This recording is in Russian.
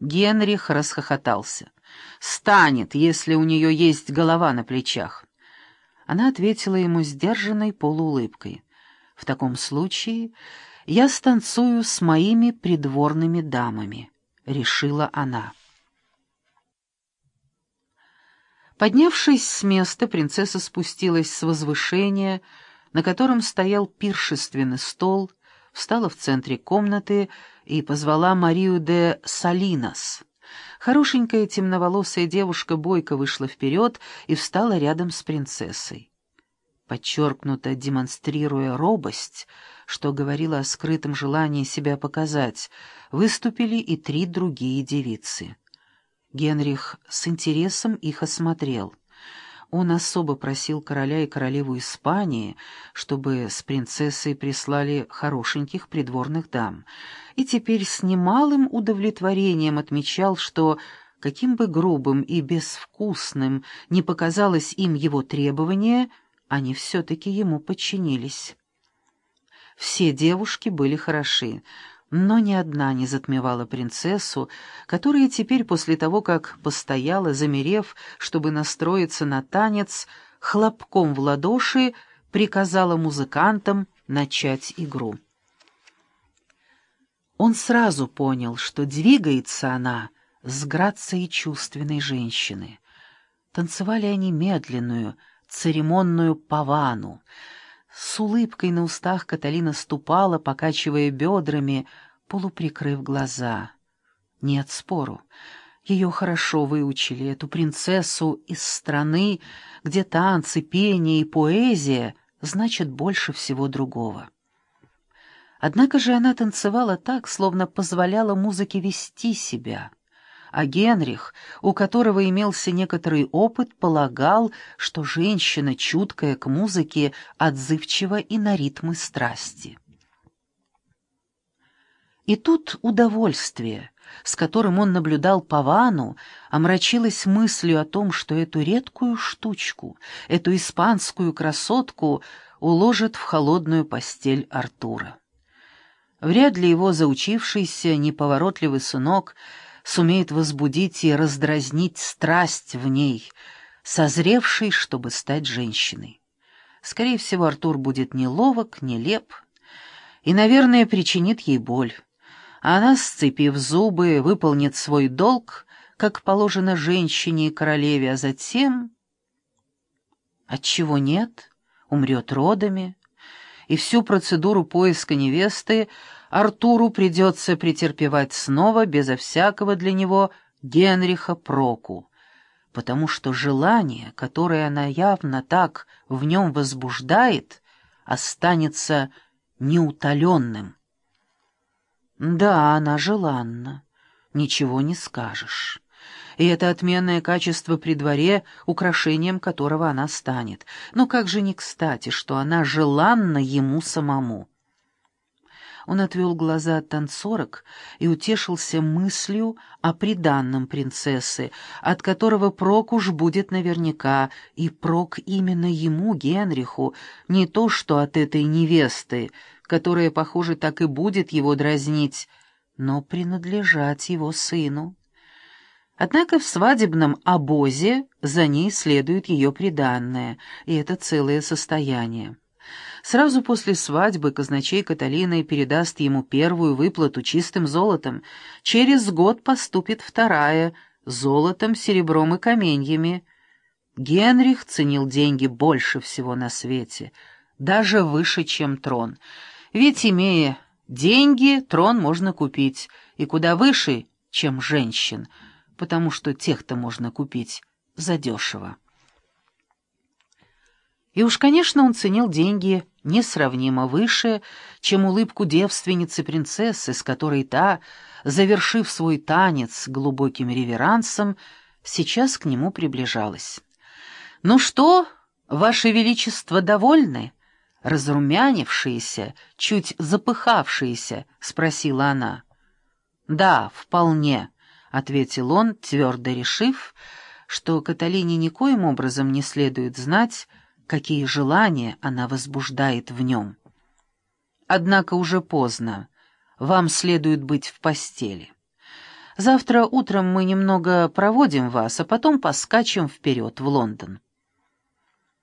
Генрих расхохотался. «Станет, если у нее есть голова на плечах». Она ответила ему сдержанной полуулыбкой. «В таком случае я станцую с моими придворными дамами», — решила она. Поднявшись с места, принцесса спустилась с возвышения, на котором стоял пиршественный стол, встала в центре комнаты и позвала Марию де Салинас. Хорошенькая темноволосая девушка бойко вышла вперед и встала рядом с принцессой. Подчеркнуто демонстрируя робость, что говорило о скрытом желании себя показать, выступили и три другие девицы. Генрих с интересом их осмотрел. Он особо просил короля и королеву Испании, чтобы с принцессой прислали хорошеньких придворных дам, и теперь с немалым удовлетворением отмечал, что, каким бы грубым и безвкусным ни показалось им его требование, они все-таки ему подчинились. Все девушки были хороши, но ни одна не затмевала принцессу, которая теперь после того, как постояла, замерев, чтобы настроиться на танец, хлопком в ладоши приказала музыкантам начать игру. Он сразу понял, что двигается она с грацией чувственной женщины. Танцевали они медленную, церемонную павану, с улыбкой на устах Каталина ступала, покачивая бедрами, полуприкрыв глаза. Нет спору. Ее хорошо выучили, эту принцессу из страны, где танцы, пение и поэзия значат больше всего другого. Однако же она танцевала так, словно позволяла музыке вести себя — а Генрих, у которого имелся некоторый опыт, полагал, что женщина, чуткая к музыке, отзывчива и на ритмы страсти. И тут удовольствие, с которым он наблюдал Павану, омрачилось мыслью о том, что эту редкую штучку, эту испанскую красотку уложат в холодную постель Артура. Вряд ли его заучившийся, неповоротливый сынок — сумеет возбудить и раздразнить страсть в ней, созревшей, чтобы стать женщиной. Скорее всего, Артур будет неловок, нелеп и, наверное, причинит ей боль. Она, сцепив зубы, выполнит свой долг, как положено женщине и королеве, а затем... Отчего нет? Умрет родами, и всю процедуру поиска невесты Артуру придется претерпевать снова, безо всякого для него Генриха проку, потому что желание, которое она явно так в нем возбуждает, останется неутоленным. Да, она желанна, ничего не скажешь. И это отменное качество при дворе, украшением которого она станет. Но как же не кстати, что она желанна ему самому. Он отвел глаза от танцорок и утешился мыслью о приданном принцессы, от которого прок уж будет наверняка, и прок именно ему, Генриху, не то что от этой невесты, которая, похоже, так и будет его дразнить, но принадлежать его сыну. Однако в свадебном обозе за ней следует ее приданное, и это целое состояние. Сразу после свадьбы казначей Каталины передаст ему первую выплату чистым золотом. Через год поступит вторая — золотом, серебром и каменьями. Генрих ценил деньги больше всего на свете, даже выше, чем трон. Ведь, имея деньги, трон можно купить, и куда выше, чем женщин, потому что тех-то можно купить задешево. И уж, конечно, он ценил деньги несравнимо выше, чем улыбку девственницы-принцессы, с которой та, завершив свой танец глубоким реверансом, сейчас к нему приближалась. «Ну что, Ваше Величество, довольны?» Разрумянившиеся, чуть запыхавшиеся, спросила она. «Да, вполне», — ответил он, твердо решив, что Каталине никоим образом не следует знать, какие желания она возбуждает в нем. Однако уже поздно, вам следует быть в постели. Завтра утром мы немного проводим вас, а потом поскачем вперед в Лондон».